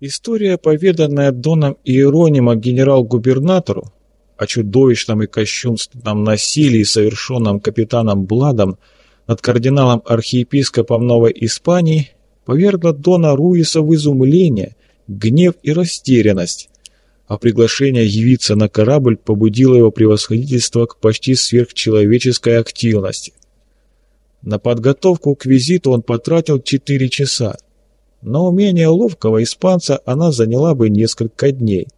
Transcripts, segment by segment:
История, поведанная Доном Иеронима генерал-губернатору о чудовищном и кощунственном насилии, совершенном капитаном Бладом над кардиналом-архиепископом Новой Испании, повергла Дона Руиса в изумление, гнев и растерянность, а приглашение явиться на корабль побудило его превосходительство к почти сверхчеловеческой активности. На подготовку к визиту он потратил четыре часа, но умение ловкого испанца она заняла бы несколько дней.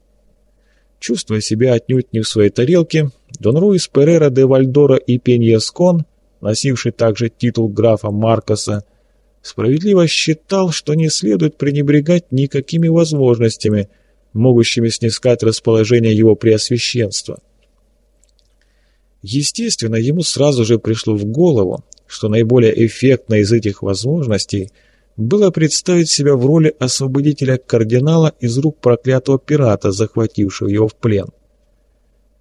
Чувствуя себя отнюдь не в своей тарелке, Дон Руис Перера де Вальдора и Пеньескон, носивший также титул графа Маркоса, справедливо считал, что не следует пренебрегать никакими возможностями, могущими снискать расположение его преосвященства. Естественно, ему сразу же пришло в голову, что наиболее эффектно из этих возможностей – было представить себя в роли освободителя кардинала из рук проклятого пирата, захватившего его в плен.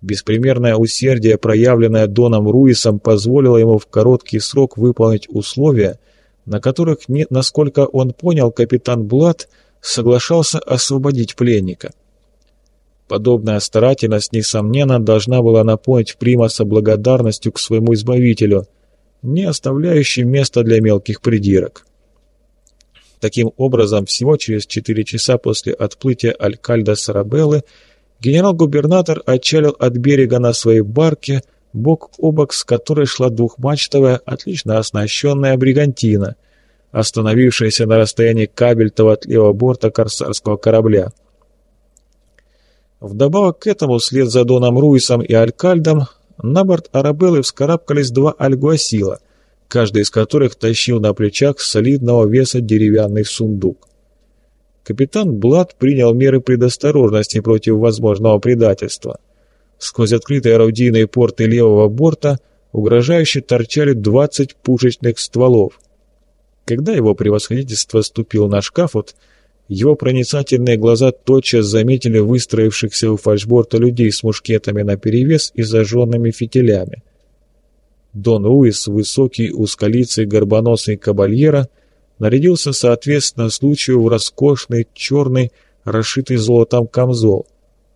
Беспримерное усердие, проявленное Доном Руисом, позволило ему в короткий срок выполнить условия, на которых, насколько он понял, капитан Блад соглашался освободить пленника. Подобная старательность, несомненно, должна была напомнить Примаса благодарностью к своему избавителю, не оставляющей места для мелких придирок. Таким образом, всего через 4 часа после отплытия Алькальда Сарабеллы генерал-губернатор отчалил от берега на своей барке, бок о бок с которой шла двухмачтовая, отлично оснащенная бригантина, остановившаяся на расстоянии кабельтова от левого борта корсарского корабля. Вдобавок к этому, вслед за Доном Руисом и Алькальдом, на борт Арабеллы вскарабкались два альгуасила, каждый из которых тащил на плечах солидного веса деревянный сундук. Капитан Блад принял меры предосторожности против возможного предательства. Сквозь открытые орудийные порты левого борта угрожающе торчали 20 пушечных стволов. Когда его превосходительство ступил на шкафот, его проницательные глаза тотчас заметили выстроившихся у фальшборта людей с мушкетами наперевес и зажженными фитилями. Дон Руис, высокий, узколицый, горбоносый кабальера, нарядился соответственно случаю в роскошный, черный, расшитый золотом камзол.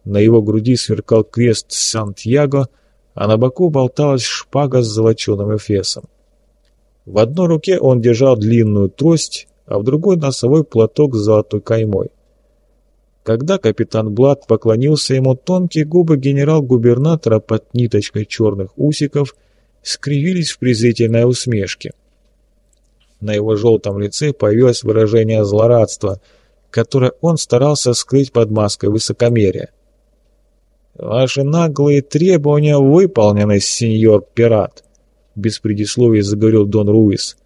На его груди сверкал крест Сантьяго, а на боку болталась шпага с золоченым эфесом. В одной руке он держал длинную трость, а в другой носовой платок с золотой каймой. Когда капитан Блад поклонился ему, тонкие губы генерал-губернатора под ниточкой черных усиков – скривились в презрительной усмешке. На его желтом лице появилось выражение злорадства, которое он старался скрыть под маской высокомерия. «Ваши наглые требования выполнены, сеньор пират», — без предисловий заговорил Дон Руис.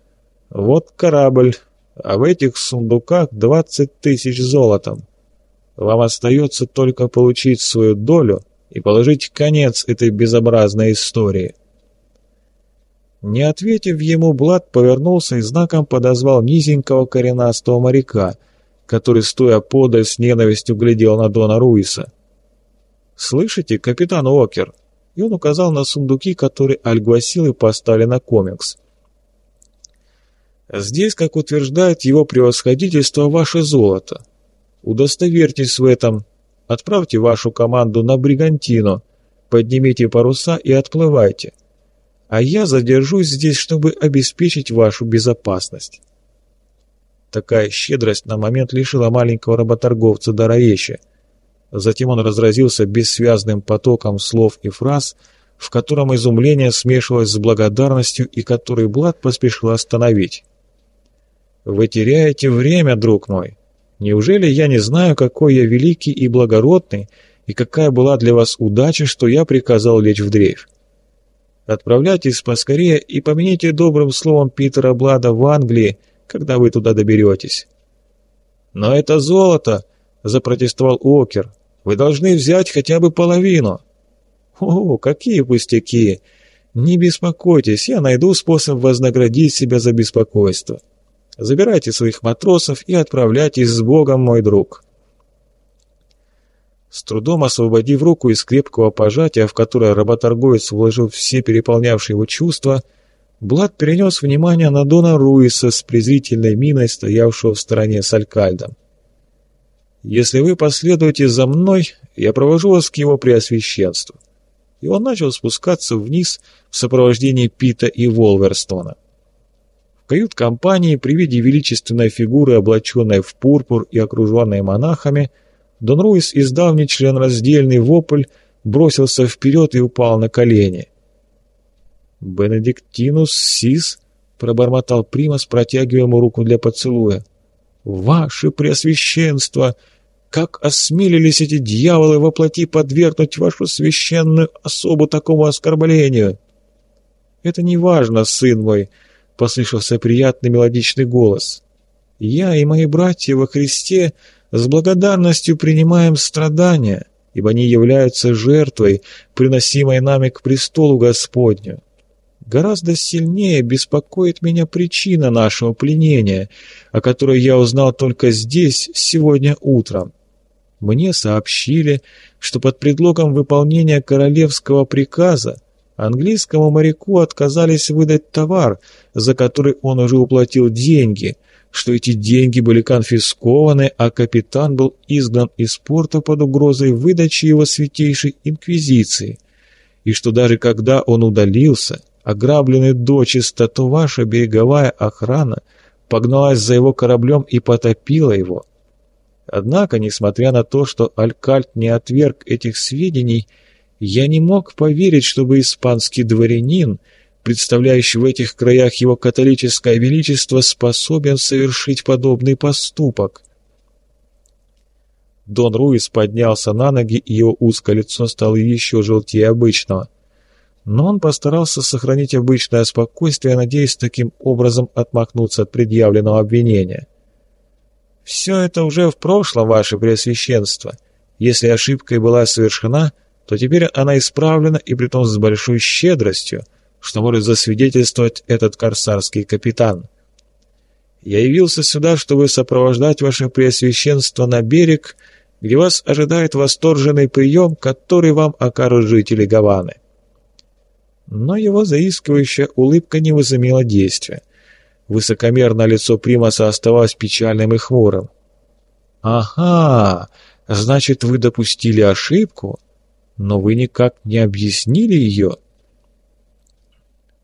«Вот корабль, а в этих сундуках двадцать тысяч золотом. Вам остается только получить свою долю и положить конец этой безобразной истории». Не ответив ему, Блад повернулся и знаком подозвал низенького коренастого моряка, который, стоя подаль, с ненавистью глядел на Дона Руиса. «Слышите, капитан Окер?» И он указал на сундуки, которые альгвасилы поставили на комикс. «Здесь, как утверждает его превосходительство, ваше золото. Удостоверьтесь в этом. Отправьте вашу команду на Бригантину, поднимите паруса и отплывайте» а я задержусь здесь, чтобы обеспечить вашу безопасность». Такая щедрость на момент лишила маленького работорговца дара речи. Затем он разразился бессвязным потоком слов и фраз, в котором изумление смешивалось с благодарностью и который Блад поспешил остановить. «Вы теряете время, друг мой. Неужели я не знаю, какой я великий и благородный, и какая была для вас удача, что я приказал лечь в дрейф? Отправляйтесь поскорее и помяните добрым словом Питера Блада в Англии, когда вы туда доберетесь». «Но это золото!» — запротестовал Окер. «Вы должны взять хотя бы половину». «О, какие пустяки! Не беспокойтесь, я найду способ вознаградить себя за беспокойство. Забирайте своих матросов и отправляйтесь с Богом, мой друг». С трудом освободив руку из крепкого пожатия, в которое работорговец вложил все переполнявшие его чувства, Блад перенес внимание на Дона Руиса с презрительной миной, стоявшего в стороне с Алькальдом. Если вы последуете за мной, я провожу вас к его преосвященству». И он начал спускаться вниз в сопровождении Пита и Волверстона. В кают-компании при виде величественной фигуры, облаченной в пурпур и окруженной монахами, Дон Руис издал нечленораздельный вопль, бросился вперед и упал на колени. «Бенедиктинус Сис?» — пробормотал Примас, протягивая ему руку для поцелуя. «Ваше Преосвященство! Как осмелились эти дьяволы воплоти подвергнуть вашу священную особу такому оскорблению?» «Это не важно, сын мой», — послышался приятный мелодичный голос. «Я и мои братья во Христе с благодарностью принимаем страдания, ибо они являются жертвой, приносимой нами к престолу Господню. Гораздо сильнее беспокоит меня причина нашего пленения, о которой я узнал только здесь, сегодня утром. Мне сообщили, что под предлогом выполнения королевского приказа английскому моряку отказались выдать товар, за который он уже уплатил деньги, что эти деньги были конфискованы, а капитан был изгнан из порта под угрозой выдачи его святейшей инквизиции, и что даже когда он удалился – ограбленный дочисто, то ваша береговая охрана погналась за его кораблем и потопила его. Однако, несмотря на то, что Алькальт не отверг этих сведений, я не мог поверить, чтобы испанский дворянин, представляющий в этих краях его католическое величество, способен совершить подобный поступок. Дон Руис поднялся на ноги, и его узкое лицо стало еще желтее обычного но он постарался сохранить обычное спокойствие, надеясь таким образом отмахнуться от предъявленного обвинения. «Все это уже в прошлом, ваше Преосвященство. Если ошибка и была совершена, то теперь она исправлена и притом с большой щедростью, что может засвидетельствовать этот корсарский капитан. Я явился сюда, чтобы сопровождать ваше Преосвященство на берег, где вас ожидает восторженный прием, который вам окажут жители Гаваны. Но его заискивающая улыбка не возымела действия. Высокомерное лицо Примаса оставалось печальным и хмурым. «Ага, значит, вы допустили ошибку, но вы никак не объяснили ее?»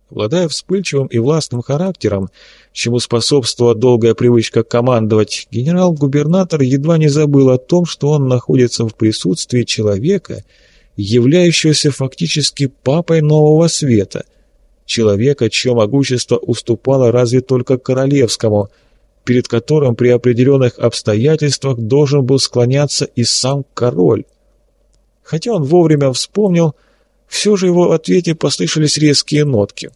Обладая вспыльчивым и властным характером, чему способствовала долгая привычка командовать, генерал-губернатор едва не забыл о том, что он находится в присутствии человека, являющегося фактически папой нового света, человека, чье могущество уступало разве только королевскому, перед которым при определенных обстоятельствах должен был склоняться и сам король. Хотя он вовремя вспомнил, все же его ответе послышались резкие нотки.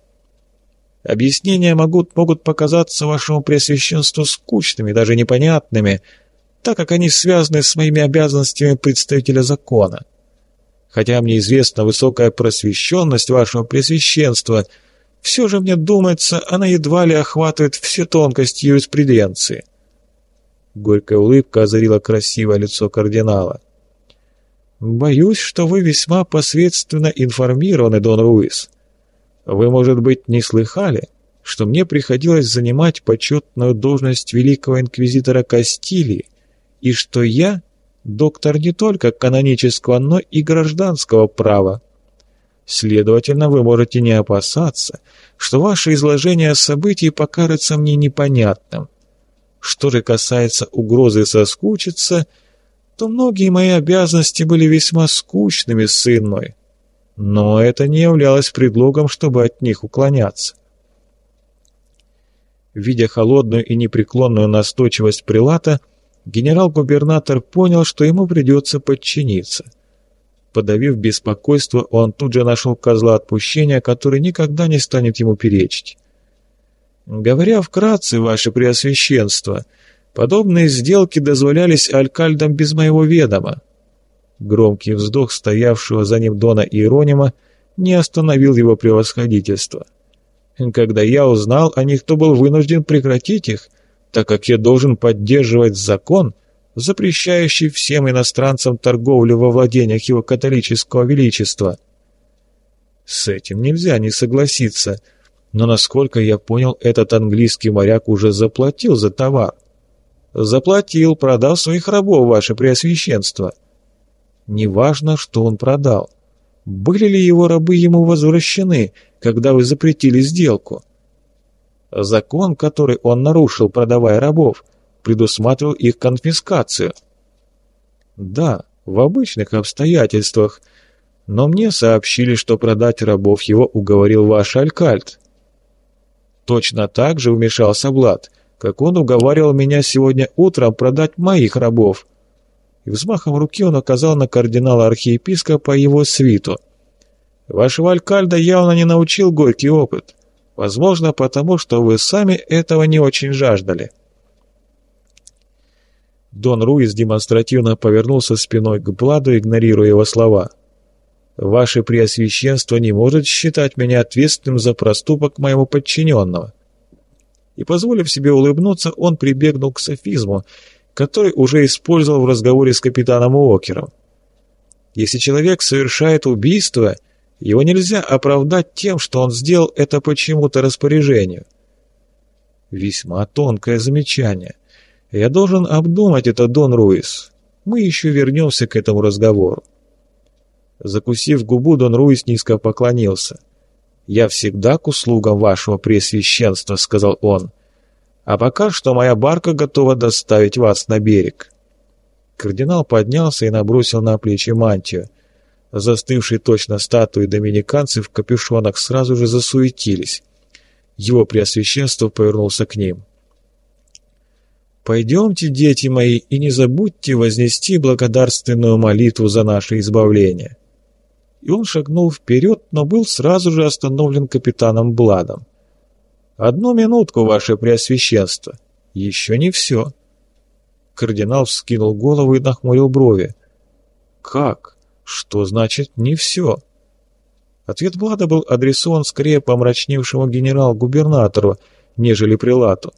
Объяснения могут, могут показаться вашему Преосвященству скучными, даже непонятными, так как они связаны с моими обязанностями представителя закона. Хотя мне известна высокая просвещенность вашего пресвященства, все же мне думается, она едва ли охватывает все тонкости юриспруденции». Горькая улыбка озарила красивое лицо кардинала. «Боюсь, что вы весьма посредственно информированы, Дон Руис. Вы, может быть, не слыхали, что мне приходилось занимать почетную должность великого инквизитора Кастилии, и что я доктор не только канонического, но и гражданского права. Следовательно, вы можете не опасаться, что ваше изложение событий покажется мне непонятным. Что же касается угрозы соскучиться, то многие мои обязанности были весьма скучными, сын мой. Но это не являлось предлогом, чтобы от них уклоняться. Видя холодную и непреклонную настойчивость прилата, генерал-губернатор понял, что ему придется подчиниться. Подавив беспокойство, он тут же нашел козла отпущения, который никогда не станет ему перечить. «Говоря вкратце, ваше преосвященство, подобные сделки дозволялись алькальдам без моего ведома». Громкий вздох стоявшего за ним Дона Иеронима не остановил его превосходительство. «Когда я узнал о них, то был вынужден прекратить их, так как я должен поддерживать закон, запрещающий всем иностранцам торговлю во владениях его католического величества. С этим нельзя не согласиться, но, насколько я понял, этот английский моряк уже заплатил за товар. Заплатил, продав своих рабов, ваше преосвященство. Неважно, что он продал. Были ли его рабы ему возвращены, когда вы запретили сделку? Закон, который он нарушил, продавая рабов, предусматривал их конфискацию. Да, в обычных обстоятельствах. Но мне сообщили, что продать рабов его уговорил ваш алькальд. Точно так же вмешался Блад, как он уговаривал меня сегодня утром продать моих рабов. И взмахом руки он указал на кардинала архиепископа его свиту. Вашего алькальда явно не научил горький опыт. Возможно, потому что вы сами этого не очень жаждали. Дон Руис демонстративно повернулся спиной к Бладу, игнорируя его слова. «Ваше Преосвященство не может считать меня ответственным за проступок моего подчиненного». И, позволив себе улыбнуться, он прибегнул к софизму, который уже использовал в разговоре с капитаном Уокером. «Если человек совершает убийство, его нельзя оправдать тем, что он сделал это по чему-то распоряжению». Весьма тонкое замечание. Я должен обдумать это, Дон Руис. Мы еще вернемся к этому разговору. Закусив губу, Дон Руис низко поклонился. «Я всегда к услугам вашего пресвященства», — сказал он. «А пока что моя барка готова доставить вас на берег». Кардинал поднялся и набросил на плечи мантию. Застывшие точно статуи доминиканцы в капюшонах сразу же засуетились. Его преосвященство повернулся к ним. «Пойдемте, дети мои, и не забудьте вознести благодарственную молитву за наше избавление». И он шагнул вперед, но был сразу же остановлен капитаном Бладом. «Одну минутку, ваше преосвященство. Еще не все». Кардинал вскинул голову и нахмурил брови. «Как? Что значит «не все»?» Ответ Блада был адресован скорее помрачневшему генерал-губернатору, нежели прилату.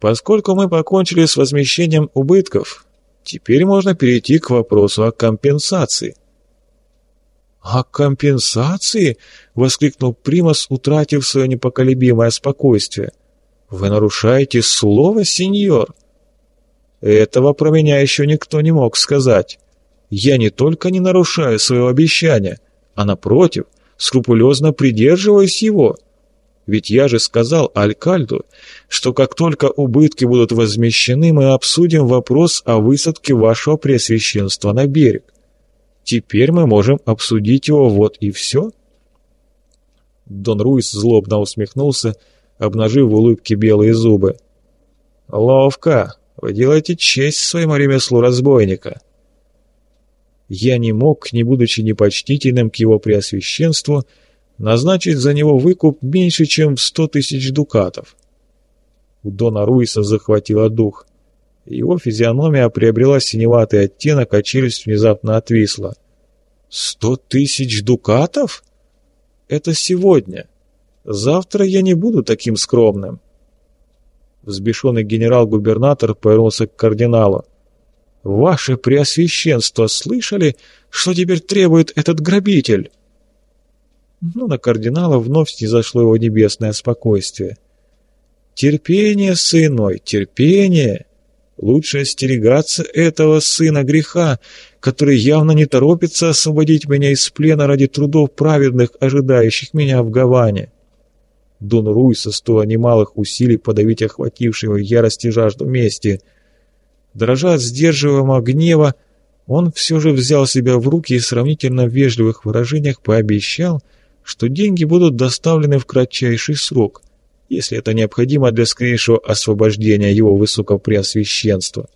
Поскольку мы покончили с возмещением убытков, теперь можно перейти к вопросу о компенсации. «О компенсации?» — воскликнул Примас, утратив свое непоколебимое спокойствие. «Вы нарушаете слово, сеньор?» «Этого про меня еще никто не мог сказать. Я не только не нарушаю своего обещания, а, напротив, скрупулезно придерживаюсь его». Ведь я же сказал Алькальду, что как только убытки будут возмещены, мы обсудим вопрос о высадке вашего Пресвященства на берег. Теперь мы можем обсудить его вот и все. Дон Руис злобно усмехнулся, обнажив в улыбке белые зубы. «Ловко! Вы делаете честь своему ремеслу разбойника!» Я не мог, не будучи непочтительным к его преосвященству, назначить за него выкуп меньше, чем в сто тысяч дукатов. У Дона Руиса захватило дух. Его физиономия приобрела синеватый оттенок, а челюсть внезапно отвисла. «Сто тысяч дукатов? Это сегодня. Завтра я не буду таким скромным». Взбешенный генерал-губернатор повернулся к кардиналу. «Ваше Преосвященство слышали, что теперь требует этот грабитель?» но на кардинала вновь снизошло его небесное спокойствие. «Терпение, сын мой, терпение! Лучше остерегаться этого сына греха, который явно не торопится освободить меня из плена ради трудов праведных, ожидающих меня в Гаване». Дон Руйса стоило немалых усилий подавить охватившего ярость и жажду мести. Дрожа от сдерживаемого гнева, он все же взял себя в руки и в сравнительно вежливых выражениях пообещал, что деньги будут доставлены в кратчайший срок, если это необходимо для скорейшего освобождения его высокопреосвященства.